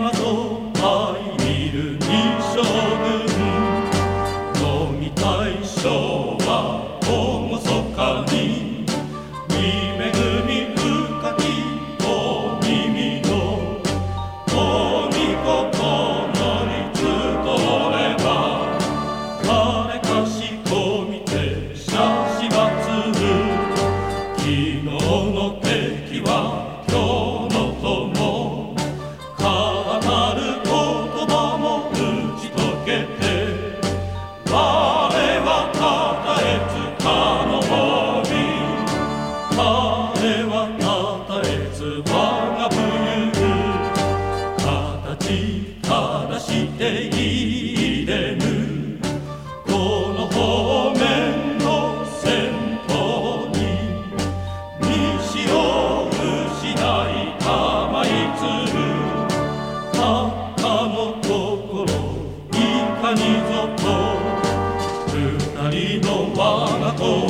窓 Oh.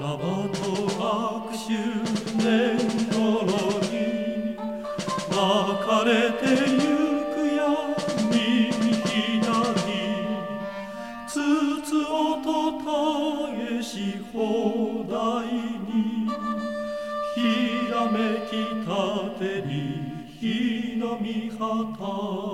らばと握手年頃に巻かれてゆくや右左筒たえし放題にひらめきたてに火の見旗